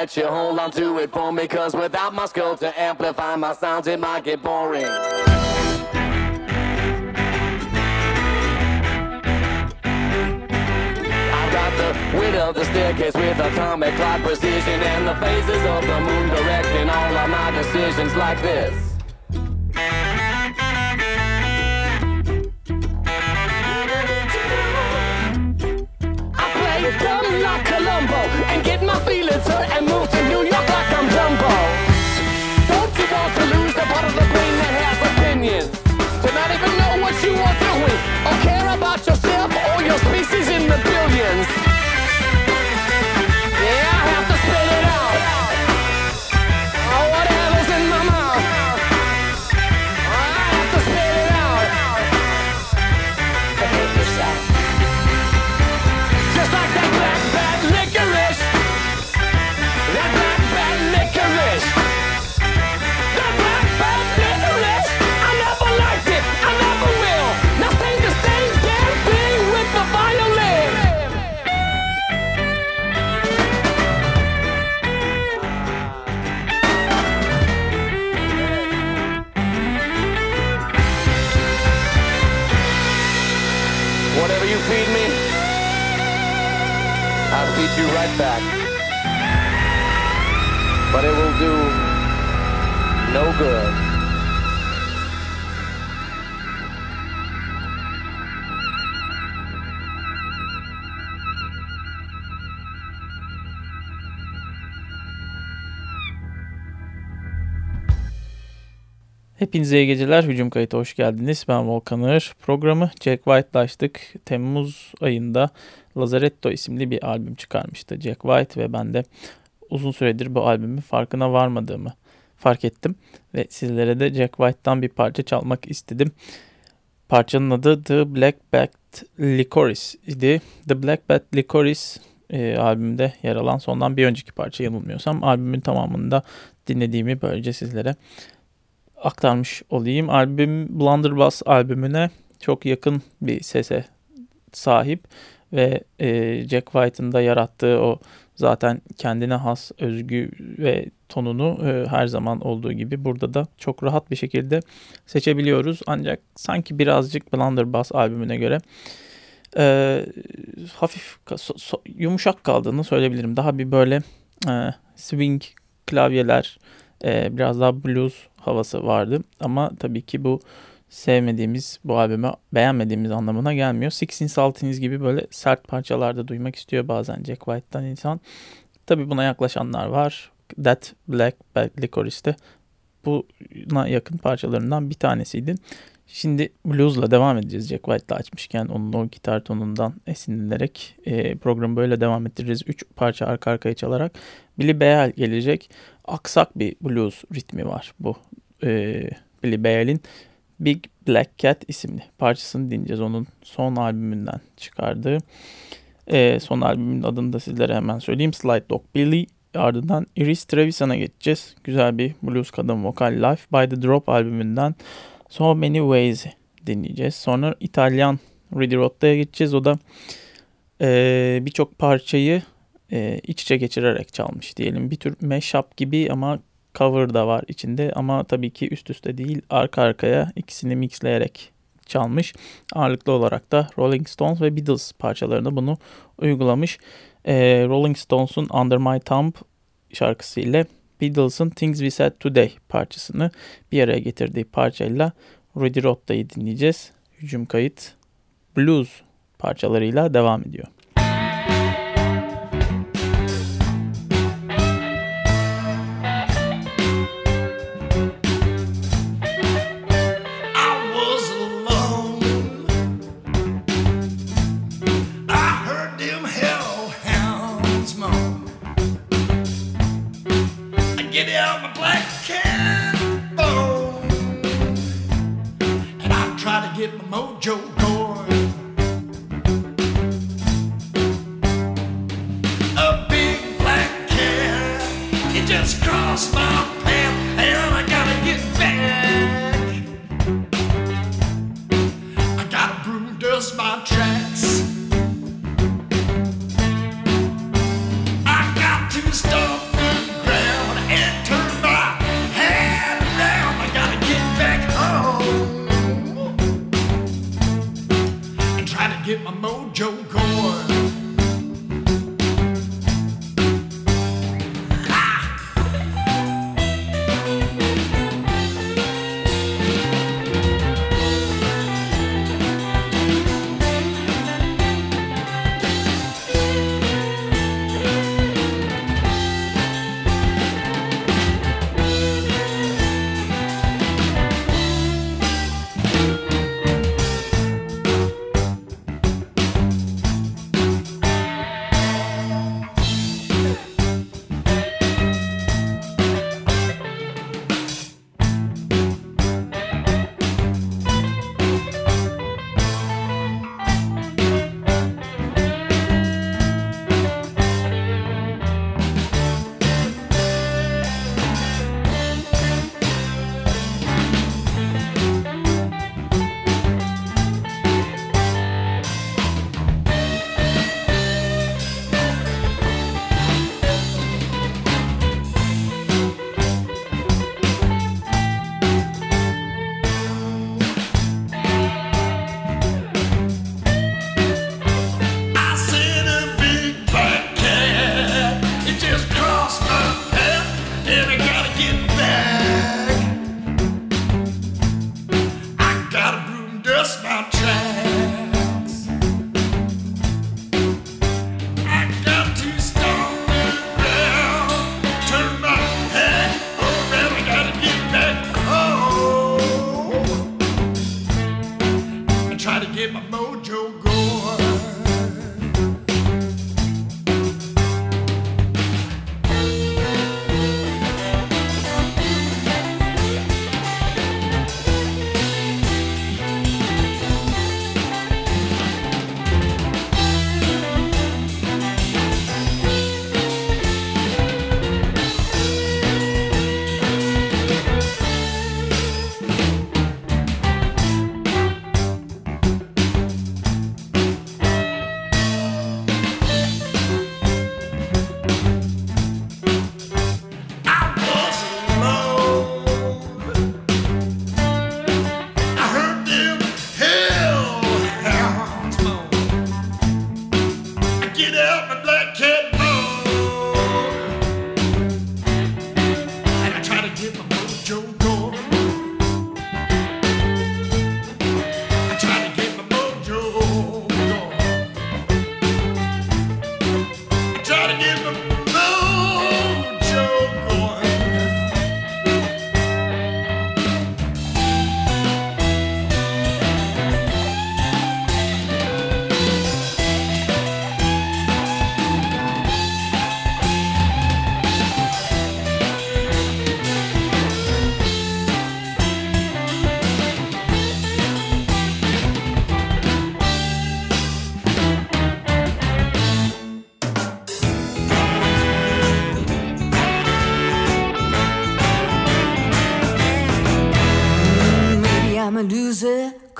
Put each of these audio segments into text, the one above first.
Let you hold on to it for me. Cause without my skull to amplify my sounds, it might get boring. I've got the width of the staircase with atomic clock precision and the phases of the moon directing all of my decisions like this. I'll feed you right back. But it will do no good. Hepinize iyi geceler. Hücum kayıtı hoş geldiniz. Ben Volkan Ağır. Programı Jack White'la açtık. Temmuz ayında Lazaretto isimli bir albüm çıkarmıştı Jack White ve ben de uzun süredir bu albümün farkına varmadığımı fark ettim. Ve sizlere de Jack White'tan bir parça çalmak istedim. Parçanın adı The Black Backed Licorice idi. The Black Backed Licorice e, albümde yer alan sondan bir önceki parça yanılmıyorsam albümün tamamında dinlediğimi böylece sizlere aktarmış olayım. Albüm Blunderbuss albümüne çok yakın bir sese sahip ve e, Jack White'ın da yarattığı o zaten kendine has özgü ve tonunu e, her zaman olduğu gibi burada da çok rahat bir şekilde seçebiliyoruz. Ancak sanki birazcık Blunderbuss albümüne göre e, hafif so, so, yumuşak kaldığını söyleyebilirim. Daha bir böyle e, swing klavyeler e, biraz daha blues havası vardı. Ama tabii ki bu sevmediğimiz bu albümü beğenmediğimiz anlamına gelmiyor. Sixteen Saltines gibi böyle sert parçalarda duymak istiyor bazen Jack White'tan insan. Tabii buna yaklaşanlar var. That Black Bad Licorice'de buna yakın parçalarından bir tanesiydi. Şimdi blues'la devam edeceğiz. Jack White'la açmışken onun o gitar tonundan esinlenerek e, programı böyle devam ettireceğiz. Üç parça arka arkaya çalarak. Billy Bayal gelecek. Aksak bir blues ritmi var bu e, Billy Bayal'in. Big Black Cat isimli parçasını dinleyeceğiz. Onun son albümünden çıkardığı. E, son albümün adını da sizlere hemen söyleyeyim. Slide Dog Billy. Ardından Iris Trevisan'a geçeceğiz. Güzel bir blues kadın vokal Life by the Drop albümünden So Many Ways dinleyeceğiz. Sonra İtalyan Ready Rotta'ya geçeceğiz. O da e, birçok parçayı e, iç içe geçirerek çalmış diyelim. Bir tür mashup gibi ama cover da var içinde ama tabii ki üst üste değil arka arkaya ikisini mixleyerek çalmış. Ağırlıklı olarak da Rolling Stones ve Beatles parçalarında bunu uygulamış. E, Rolling Stones'un Under My Thumb şarkısı ile Beatles'ın Things We Said Today parçasını bir araya getirdiği parçayla Rudy Rotta'yı dinleyeceğiz. Hücum kayıt blues parçalarıyla devam ediyor.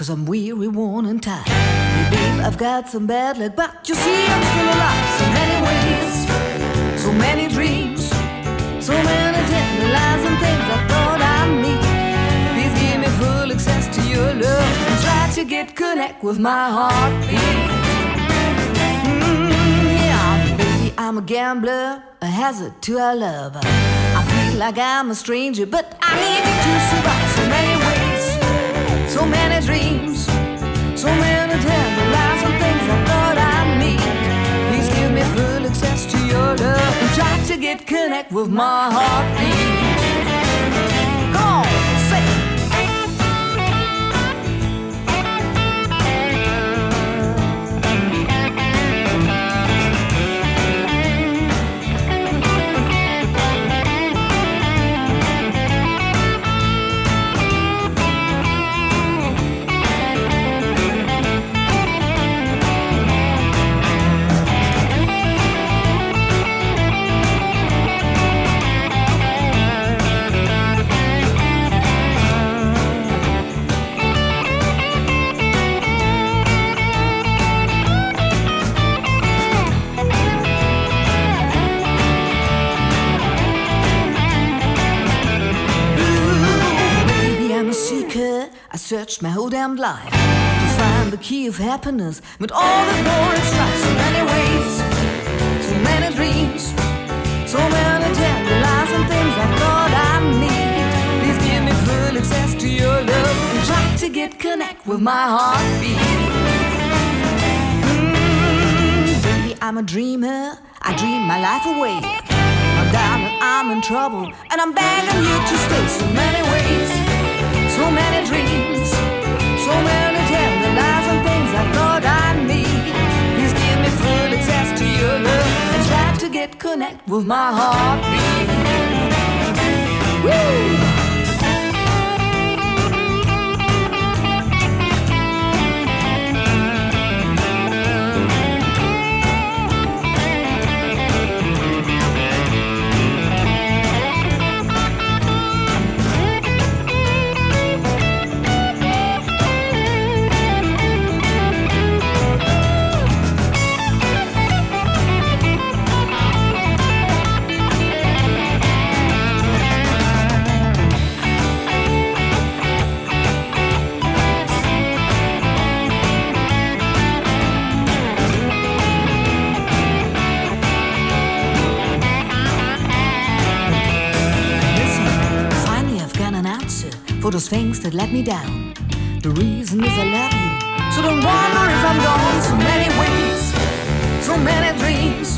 Cause I'm weary, worn, and tired. Hey, I've got some bad luck, but you see, I'm still alive. So many ways, so many dreams, so many tender lies and things I thought I need. Please give me full access to your love and try to get connect with my heartbeat. Mm, I'm a gambler, a hazard to our love. I feel like I'm a stranger, but I need you to survive. So many ways, so many dreams, so many tender lies and things I thought I'd need. Please give me full access to your love and try to get connect with my heartbeat. Searched my whole damned life to find the key of happiness. with all the it's like so many ways, so many dreams, so many tender lies and things I thought I need. Please give me full access to your love and try to get connect with my heartbeat. Mm, baby, I'm a dreamer. I dream my life away. I'm down and I'm in trouble, and I'm begging you to stay. So many ways, so many dreams, so many tender lies and things I thought I need. Please give me full access to your love and try to get connect with my heartbeat. Woo! Those things that let me down. The reason is I love you, so don't wonder if I'm gone. So many ways, so many dreams,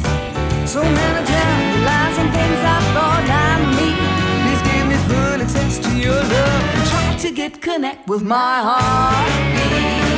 so many tender lies and things I thought I need. Please give me full access to your love try to get connect with my heartbeat.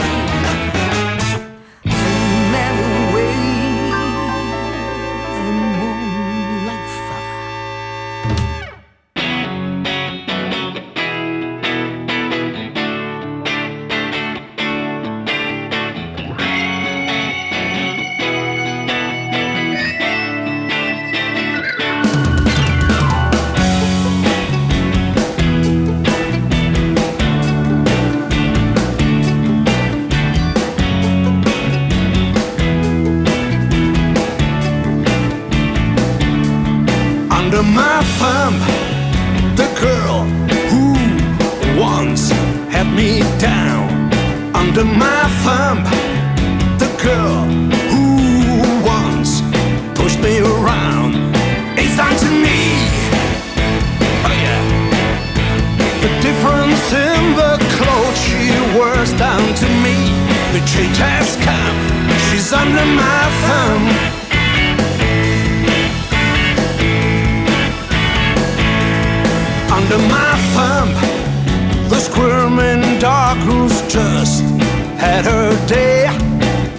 Had her day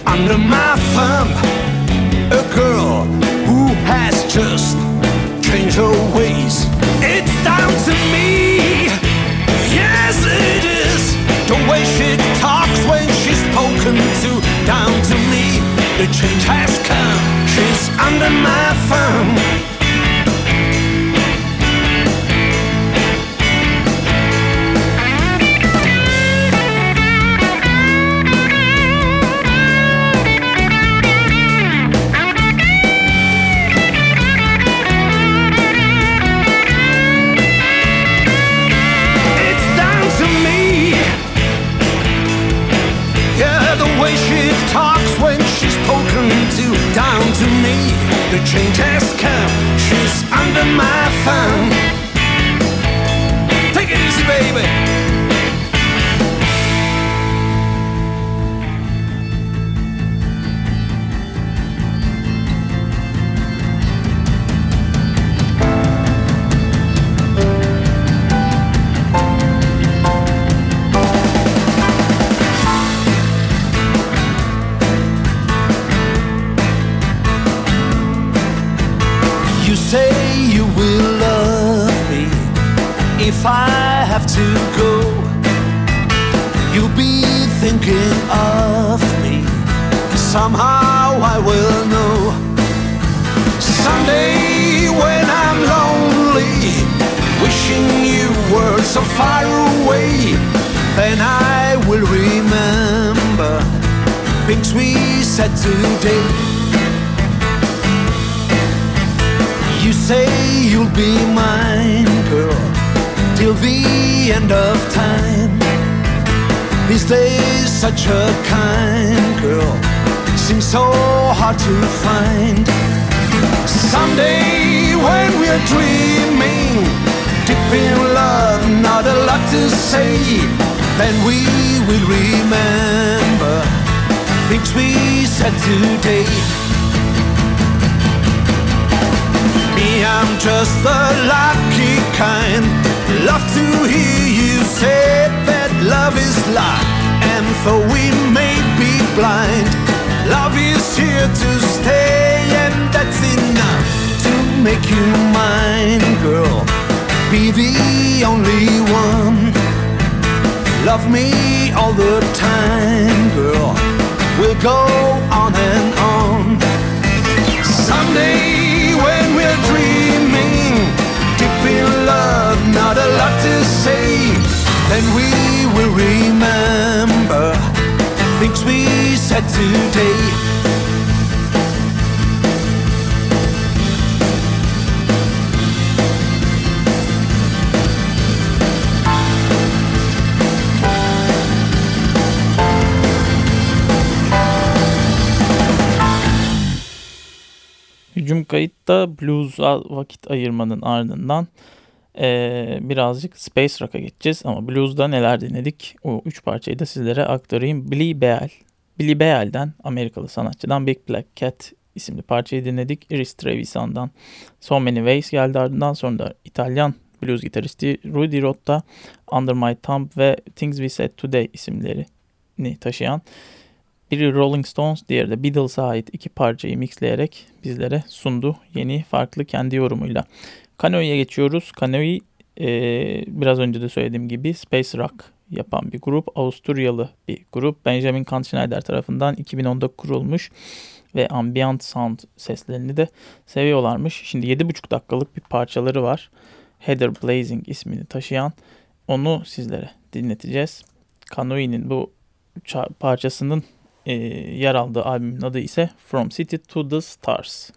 under my thumb. A girl who has just changed her ways. It's down to me. Yes, it is. The way she talks when she's spoken to, down to me. The change has come. She's under my thumb. Change has come. She's under my thumb. Take it easy, baby. Somehow I will know. Someday when I'm lonely, wishing you were so far away, then I will remember things we said today. You say you'll be mine, girl, till the end of time. These days, such a kind girl seems so hard to find. Someday, when we're dreaming, deep in love, not a lot to say, then we will remember things we said today. Me, I'm just the lucky kind. Love to hear you say that love is life. And though we may be blind, love is here to stay, and that's enough to make you mine, girl. Be the only one. Love me all the time, girl. We'll go on and on. Someday when we're dreaming, deep in love, not a lot to say, then we will remember things we said today. Hücum kayıtta blues'a vakit ayırmanın ardından eee, birazcık space rock'a geçeceğiz. Ama blues'da neler dinledik o üç parçayı da sizlere aktarayım. Billy Beal, Billy Beal'den Amerikalı sanatçıdan Big Black Cat isimli parçayı dinledik. Iris Trevisan'dan So Many Ways geldi ardından sonra da İtalyan blues gitaristi Rudy Rotta Under My Thumb ve Things We Said Today isimlerini taşıyan biri Rolling Stones, diğeri de Beatles'a ait iki parçayı mixleyerek bizlere sundu. Yeni, farklı kendi yorumuyla. Kanoi'ye geçiyoruz. Kanoi e, biraz önce de söylediğim gibi Space Rock yapan bir grup. Avusturyalı bir grup. Benjamin Kantschneider tarafından 2010'da kurulmuş ve ambient sound seslerini de seviyorlarmış. Şimdi 7,5 dakikalık bir parçaları var. Heather Blazing ismini taşıyan. Onu sizlere dinleteceğiz. Kanoi'nin bu ça- parçasının e, yer aldığı albümün adı ise From City to the Stars.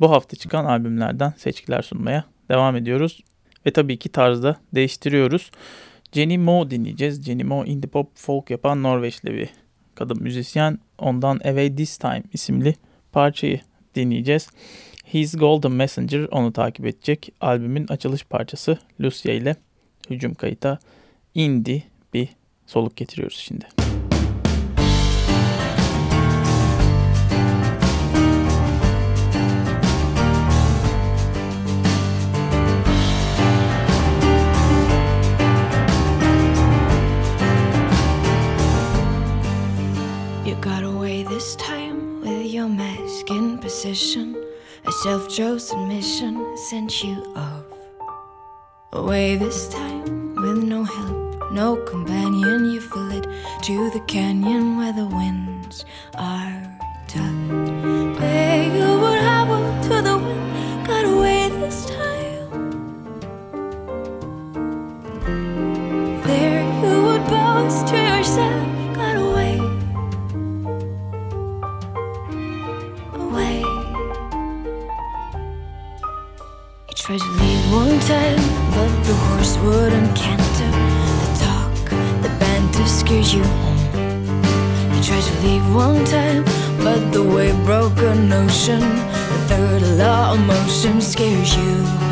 Bu hafta çıkan albümlerden seçkiler sunmaya devam ediyoruz. Ve tabii ki tarzda değiştiriyoruz. Jenny Mo dinleyeceğiz. Jenny Mo indie pop folk yapan Norveçli bir kadın müzisyen. Ondan Away This Time isimli parçayı dinleyeceğiz. His Golden Messenger onu takip edecek. Albümün açılış parçası Lucia ile hücum kayıta indie bir soluk getiriyoruz şimdi. Position. A self chosen mission sent you off. Away this time with no help, no companion. You fled to the canyon where the winds are tough. You would howl to the wind, got away this time. There you would boast to yourself, tried to leave one time, but the horse wouldn't canter. The talk, the banter scares you. You tried to leave one time, but the wave broke an ocean. The third law of motion scares you.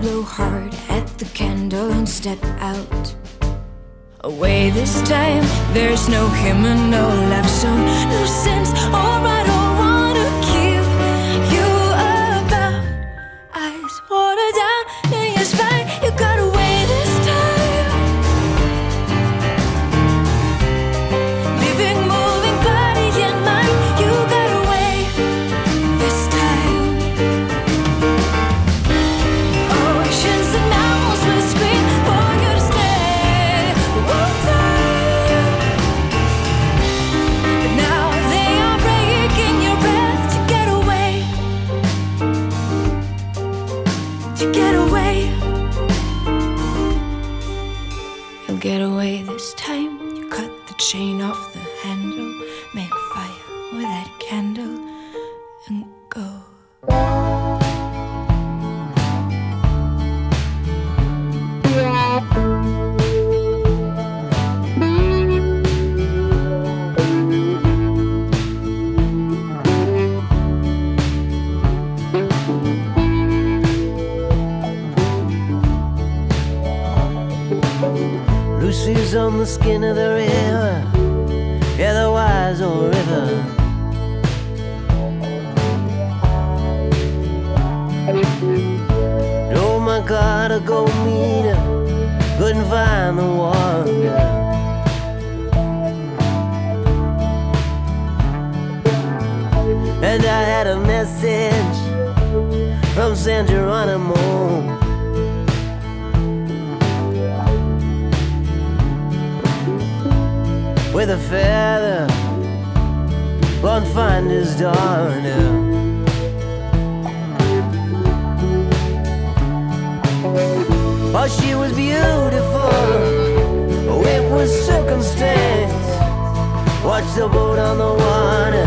Blow hard at the candle and step out. Away this time, there's no him and no love song, no sense on the skin of the river, yeah, the wise old river. Oh my God, I go meet her, couldn't find the water. And I had a message from San Geronimo. With a feather won't find his daughter. Oh, she was beautiful. Oh, it was circumstance. Watch the boat on the water,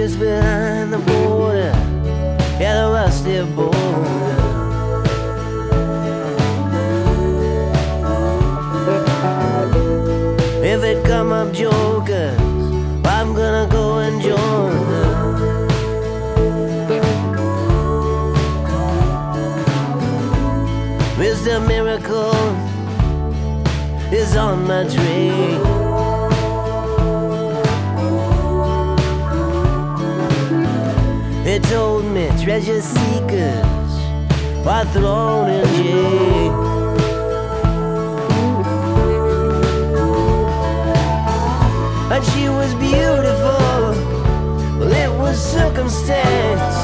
just behind the border, yeah, the rusty border. If it come up jokers, I'm gonna go and join them. Mr. Miracle is on my tree. Told me treasure seekers are thrown in jail. And she was beautiful. Well, it was circumstance.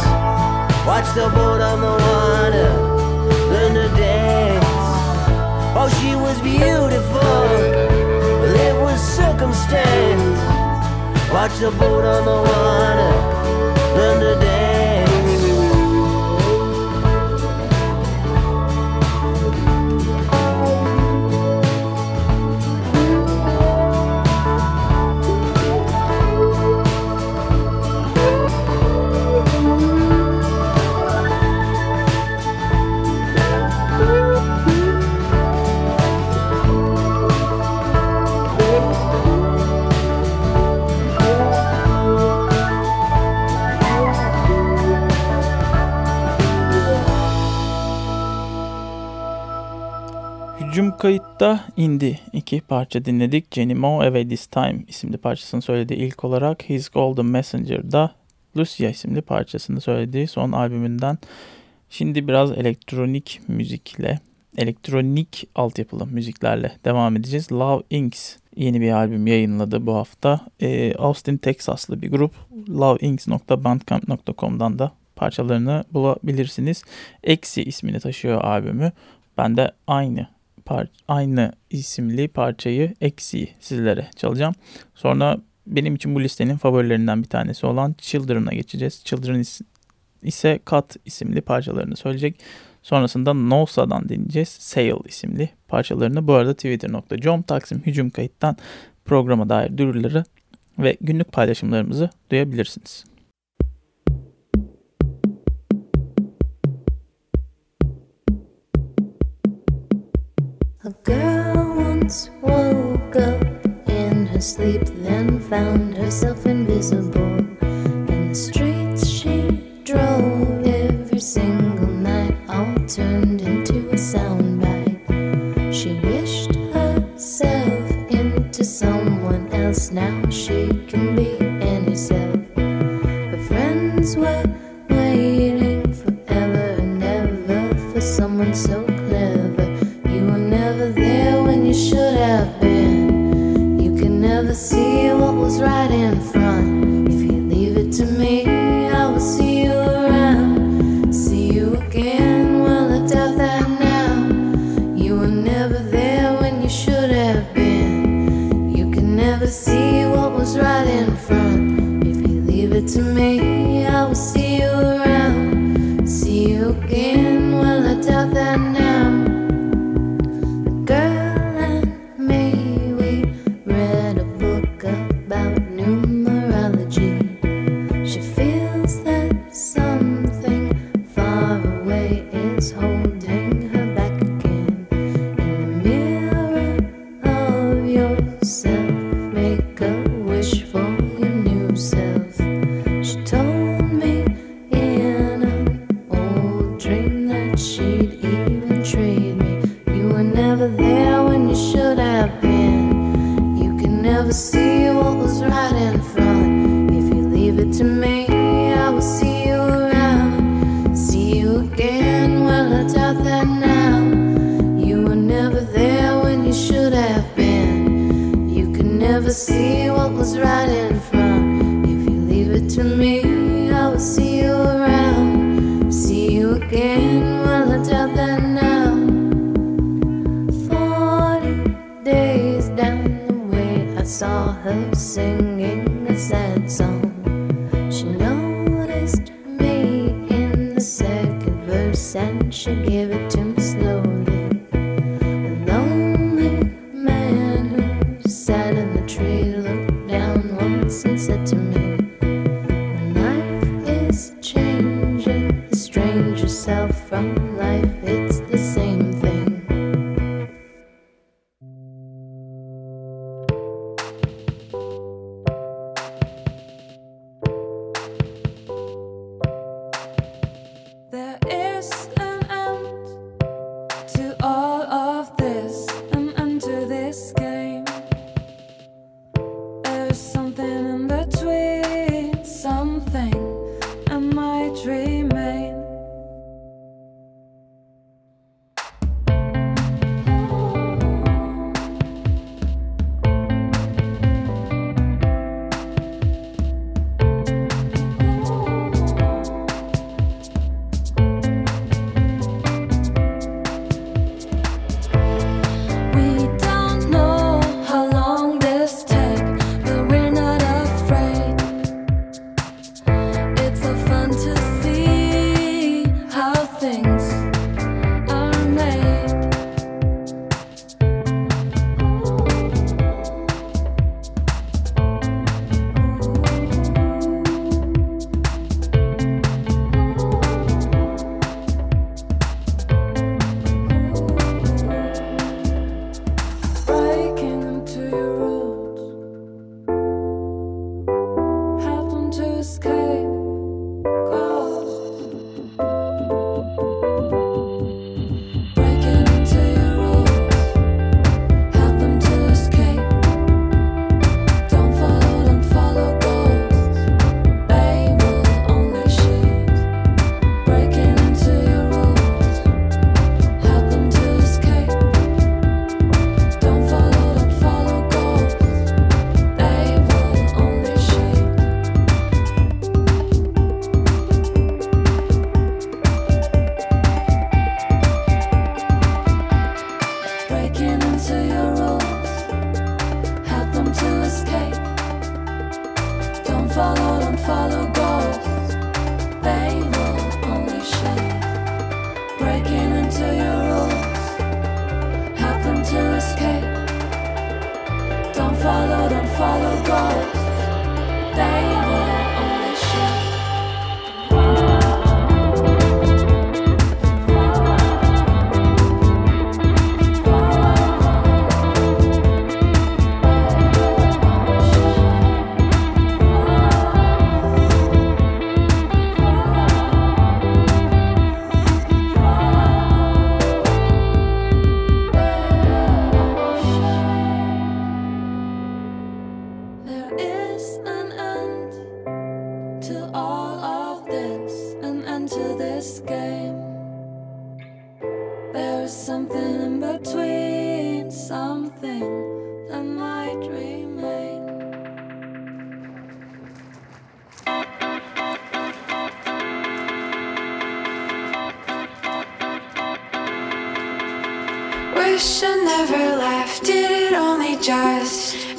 Watch the boat on the water, learn to dance. Oh, she was beautiful. Well, it was circumstance. Watch the boat on the water, learn to dance. Hücum kayıtta indi. iki parça dinledik. Jenny Moe Away This Time isimli parçasını söylediği ilk olarak His Golden Messenger'da Lucia isimli parçasını söylediği son albümünden. Şimdi biraz elektronik müzikle, elektronik altyapılı müziklerle devam edeceğiz. Love Inks yeni bir albüm yayınladı bu hafta. Ee, Austin, Texaslı bir grup. loveinks.bandcamp.com'dan da parçalarını bulabilirsiniz. Exi ismini taşıyor albümü. Ben de aynı par aynı isimli parçayı Eksi'yi sizlere çalacağım. Sonra benim için bu listenin favorilerinden bir tanesi olan Children'a geçeceğiz. Children is ise Cut isimli parçalarını söyleyecek. Sonrasında Nosa'dan dinleyeceğiz. Sail isimli parçalarını. Bu arada twitter.com Taksim Hücum Kayıt'tan programa dair duyuruları ve günlük paylaşımlarımızı duyabilirsiniz. A girl once woke up in her sleep, then found herself invisible. In the streets again. Well, I doubt that now. Forty days down the way, I saw her singing a sad song. escape. Just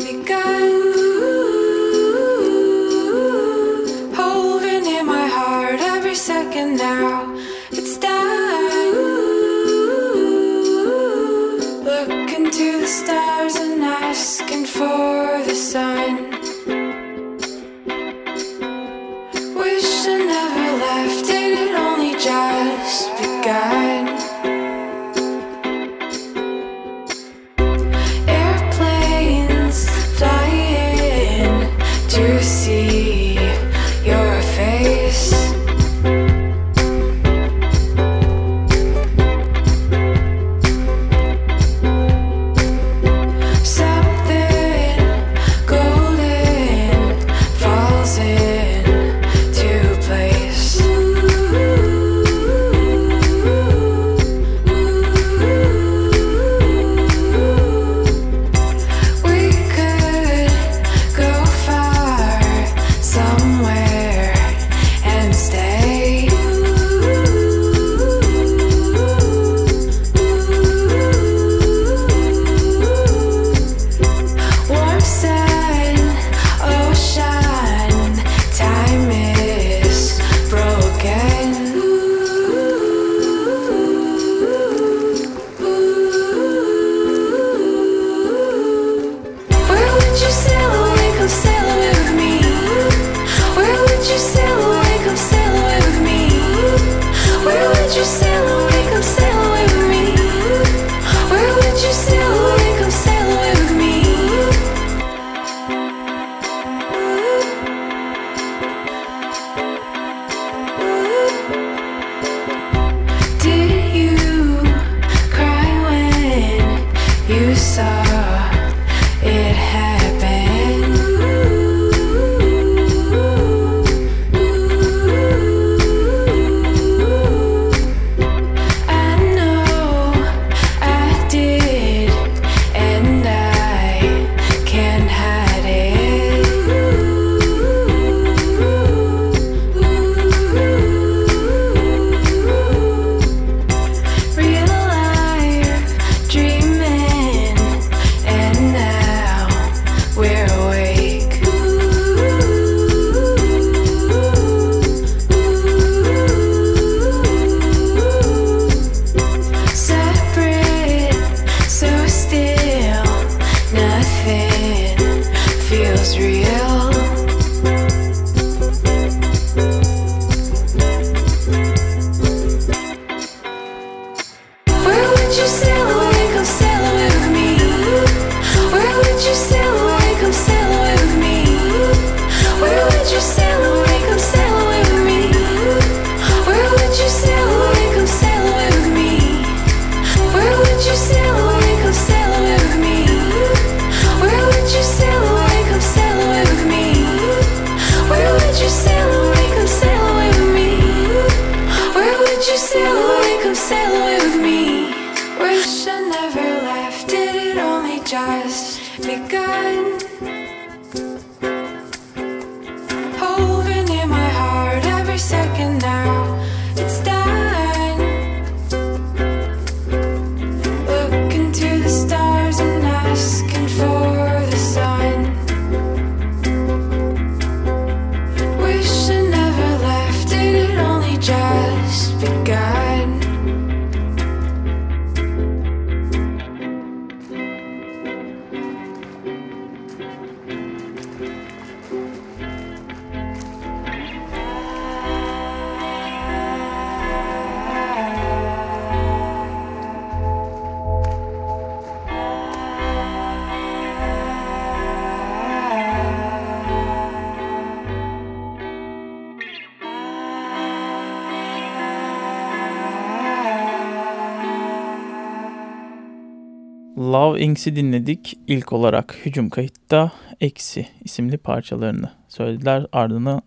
Love dinledik. İlk olarak hücum kayıtta Eksi isimli parçalarını söylediler. Ardına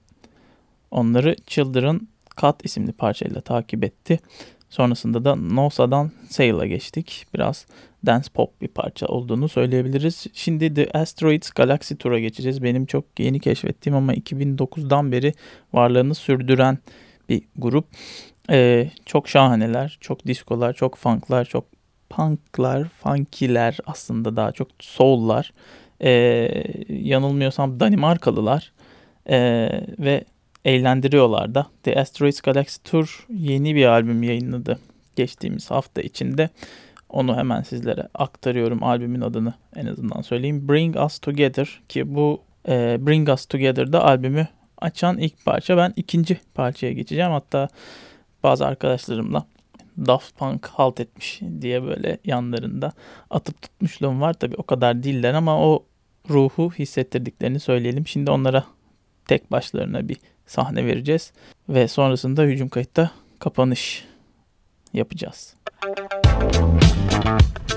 Onları Children Cut isimli parçayla takip etti. Sonrasında da Nosa'dan Sail'a geçtik. Biraz dance pop bir parça olduğunu söyleyebiliriz. Şimdi The Asteroids Galaxy Tour'a geçeceğiz. Benim çok yeni keşfettiğim ama 2009'dan beri varlığını sürdüren bir grup. Ee, çok şahaneler, çok diskolar, çok funklar, çok punklar, funky'ler aslında daha çok soul'lar. Ee, yanılmıyorsam Danimarkalılar. Ee, ve eğlendiriyorlar da. The Asteroids Galaxy Tour yeni bir albüm yayınladı geçtiğimiz hafta içinde. Onu hemen sizlere aktarıyorum albümün adını en azından söyleyeyim. Bring Us Together ki bu e, Bring Us Together'da albümü açan ilk parça. Ben ikinci parçaya geçeceğim. Hatta bazı arkadaşlarımla Daft Punk halt etmiş diye böyle yanlarında atıp tutmuşluğum var. Tabi o kadar değiller ama o ruhu hissettirdiklerini söyleyelim. Şimdi onlara tek başlarına bir sahne vereceğiz. Ve sonrasında hücum kayıtta kapanış yapacağız. I'm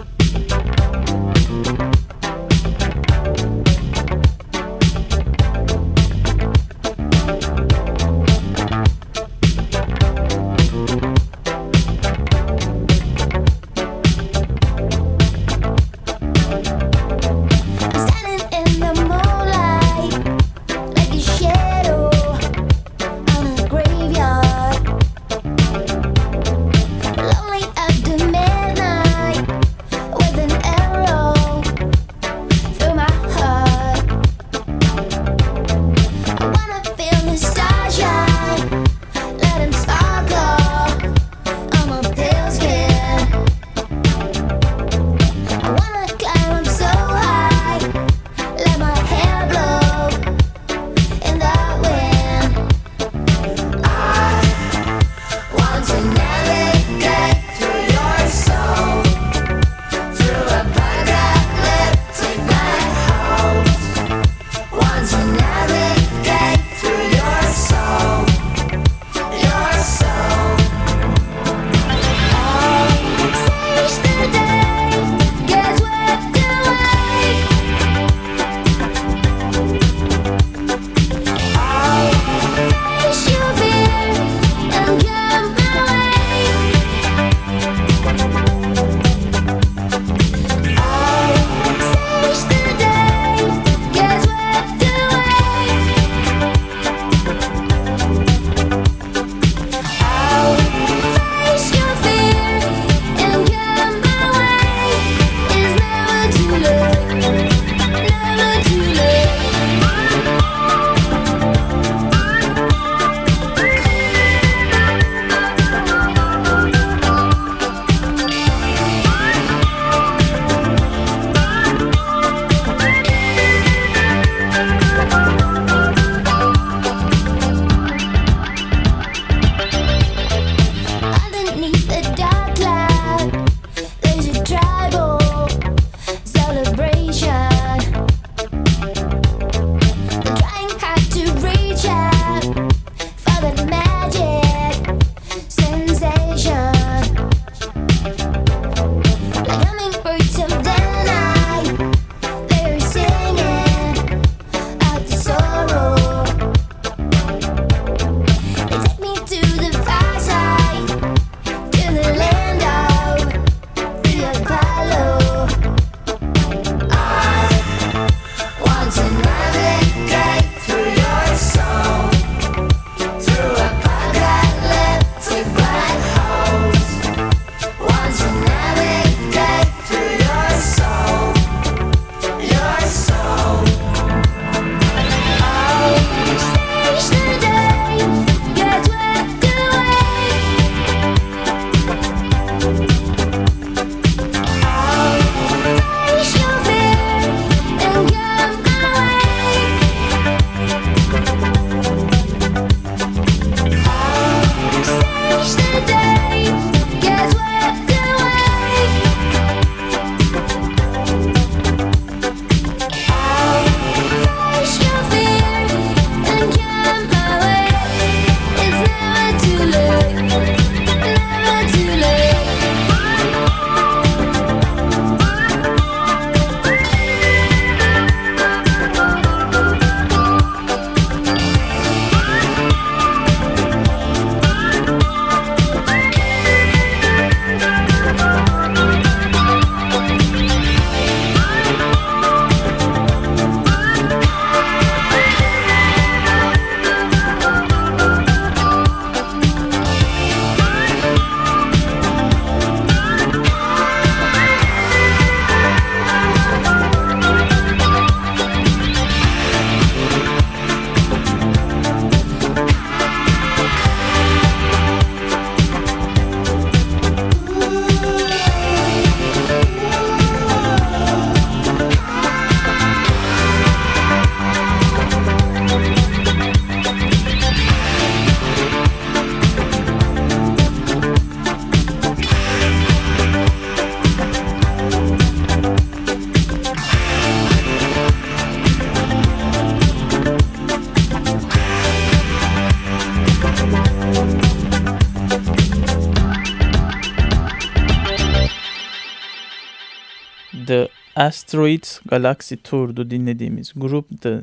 Asteroids Galaxy Tour'du dinlediğimiz grup The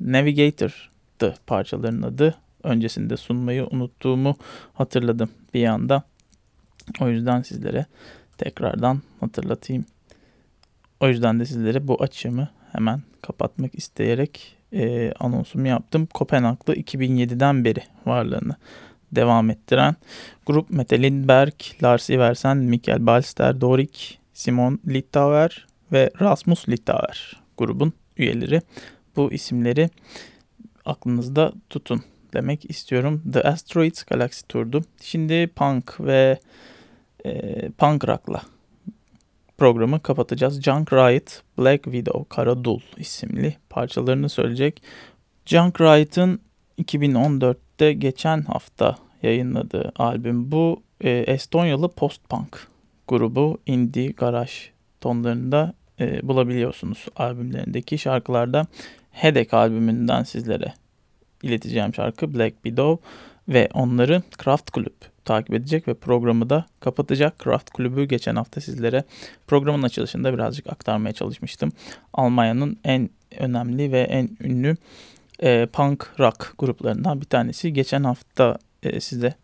Navigator'dı parçaların adı. Öncesinde sunmayı unuttuğumu hatırladım bir anda. O yüzden sizlere tekrardan hatırlatayım. O yüzden de sizlere bu açımı hemen kapatmak isteyerek e, anonsumu yaptım. Kopenhag'lı 2007'den beri varlığını devam ettiren grup Mette Lindberg, Lars Iversen, Mikael Balster, Dorik, Simon Littauer ve Rasmus Littauer grubun üyeleri. Bu isimleri aklınızda tutun demek istiyorum. The Asteroids Galaxy Tour'du. Şimdi punk ve e, punk rock'la programı kapatacağız. Junk Riot, Black Widow, Kara Dul isimli parçalarını söyleyecek. Junk Riot'ın 2014'te geçen hafta yayınladığı albüm bu. E, Estonyalı post-punk grubu indie garaj tonlarında e, bulabiliyorsunuz albümlerindeki şarkılarda. Headache albümünden sizlere ileteceğim şarkı Black Widow ve onları Kraft Kulüp takip edecek ve programı da kapatacak. Kraft Kulübü geçen hafta sizlere programın açılışında birazcık aktarmaya çalışmıştım. Almanya'nın en önemli ve en ünlü e, punk rock gruplarından bir tanesi. Geçen hafta e, size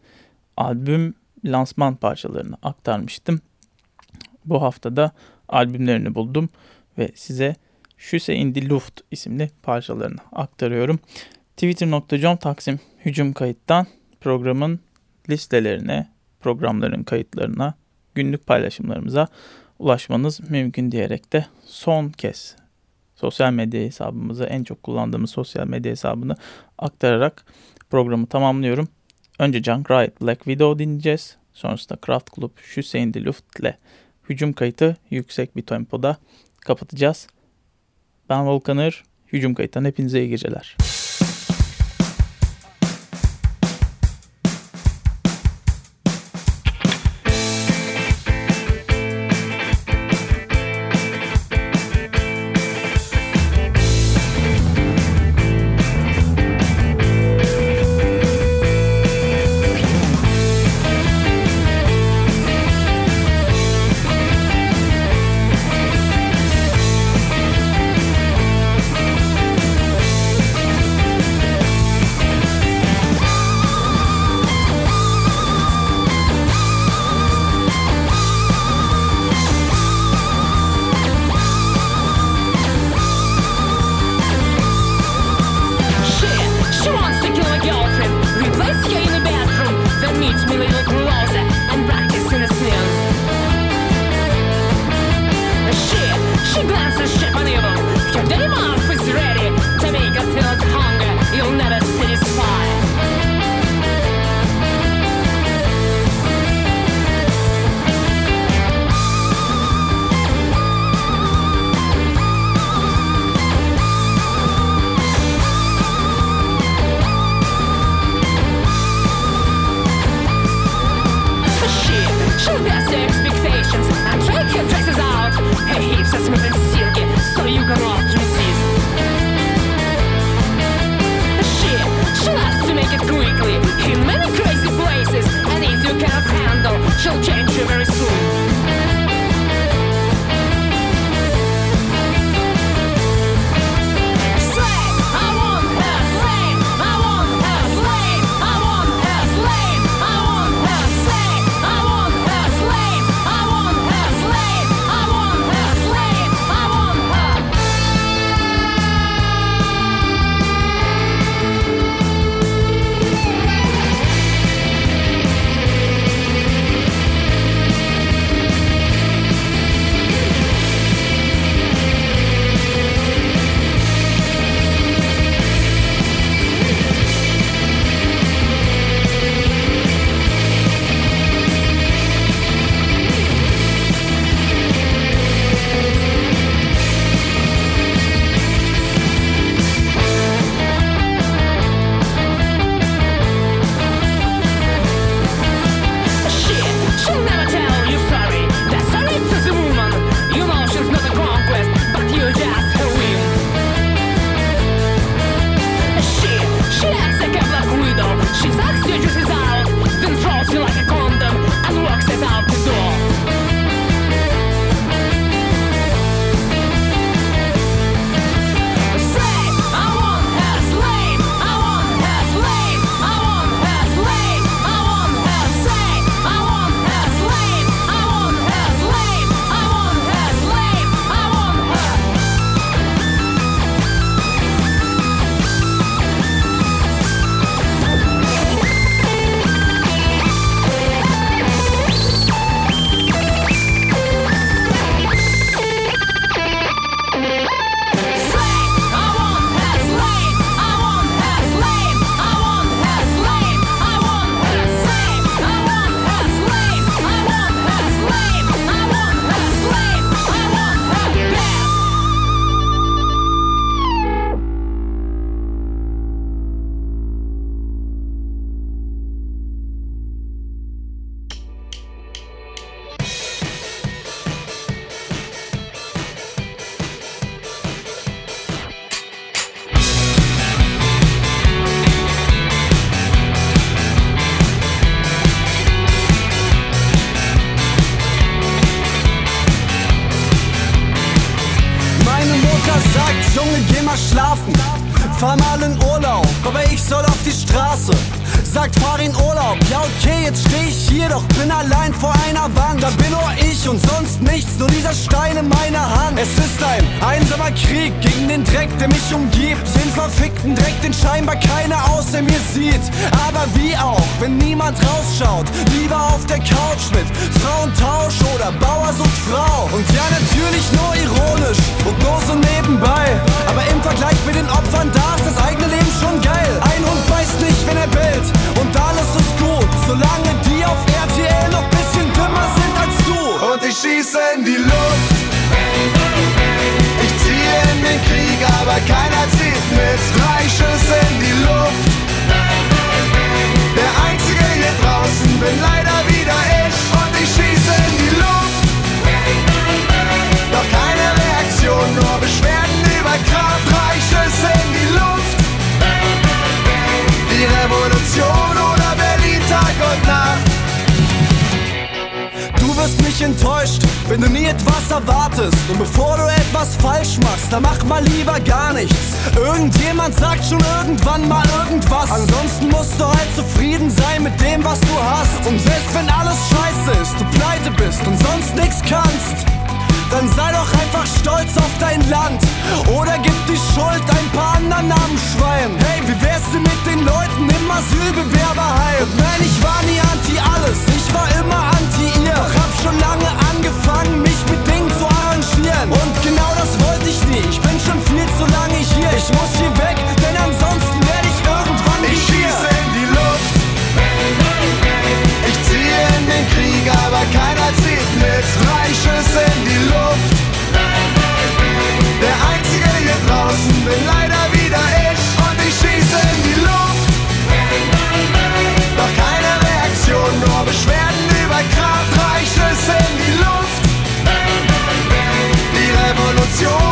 albüm lansman parçalarını aktarmıştım. Bu haftada albümlerini buldum ve size Schüsse in die Luft isimli parçalarını aktarıyorum. Twitter.com Taksim Hücum Kayıttan programın listelerine, programların kayıtlarına, günlük paylaşımlarımıza ulaşmanız mümkün diyerek de son kez sosyal medya hesabımızı, en çok kullandığımız sosyal medya hesabını aktararak programı tamamlıyorum. Önce Junk Riot Black Widow dinleyeceğiz. Sonrasında Kraft Club Hüseyin Luft ile hücum kayıtı yüksek bir tempoda kapatacağız. Ben Volkanır, hücum kayıttan hepinize iyi geceler. Keiner außer mir sieht. Aber wie auch, wenn niemand rausschaut, lieber auf der Couch mit Frauentausch oder Bauer sucht Frau. Und ja, natürlich nur ironisch und nur so nebenbei. Aber im Vergleich mit den Opfern da ist das eigene Leben schon geil. Ein Hund beißt nicht, wenn er bellt. Und alles ist gut, solange die auf RTL noch bisschen dümmer sind als du. Und ich schieße in die Luft. Ich ziehe in den Krieg, aber keiner zieht mit. Drei Schüsse in die Luft. Der einzige hier draußen bin leider wieder ich. Und ich schieße in die Luft. Doch keine Reaktion, nur Beschwerden über Kraft. Drei Schüsse in Enttäuscht, wenn du nie etwas erwartest. Und bevor du etwas falsch machst, dann mach mal lieber gar nichts. Irgendjemand sagt schon irgendwann mal irgendwas. Ansonsten musst du halt zufrieden sein mit dem, was du hast. Und selbst wenn alles scheiße ist, du pleite bist und sonst nichts kannst. Dann sei doch einfach stolz auf dein Land Oder gib die Schuld ein paar anderen Namensschweinen Hey, wie wär's denn mit den Leuten im Asylbewerberheim? Und nein, ich war nie anti alles, ich war immer anti ihr. Doch hab schon lange angefangen, mich mit Dingen zu arrangieren. Und genau das wollte ich nie, ich bin schon viel zu lange hier. Ich muss hier weg, denn ansonsten werde ich irgendwann Ich schieße in die Luft. Ich ziehe in den Krieg, aber keiner zieht mit. Drei Schüsse in die Luft. Der einzige hier draußen bin leider Kraft. Drei Schüsse in die Luft. Die Revolution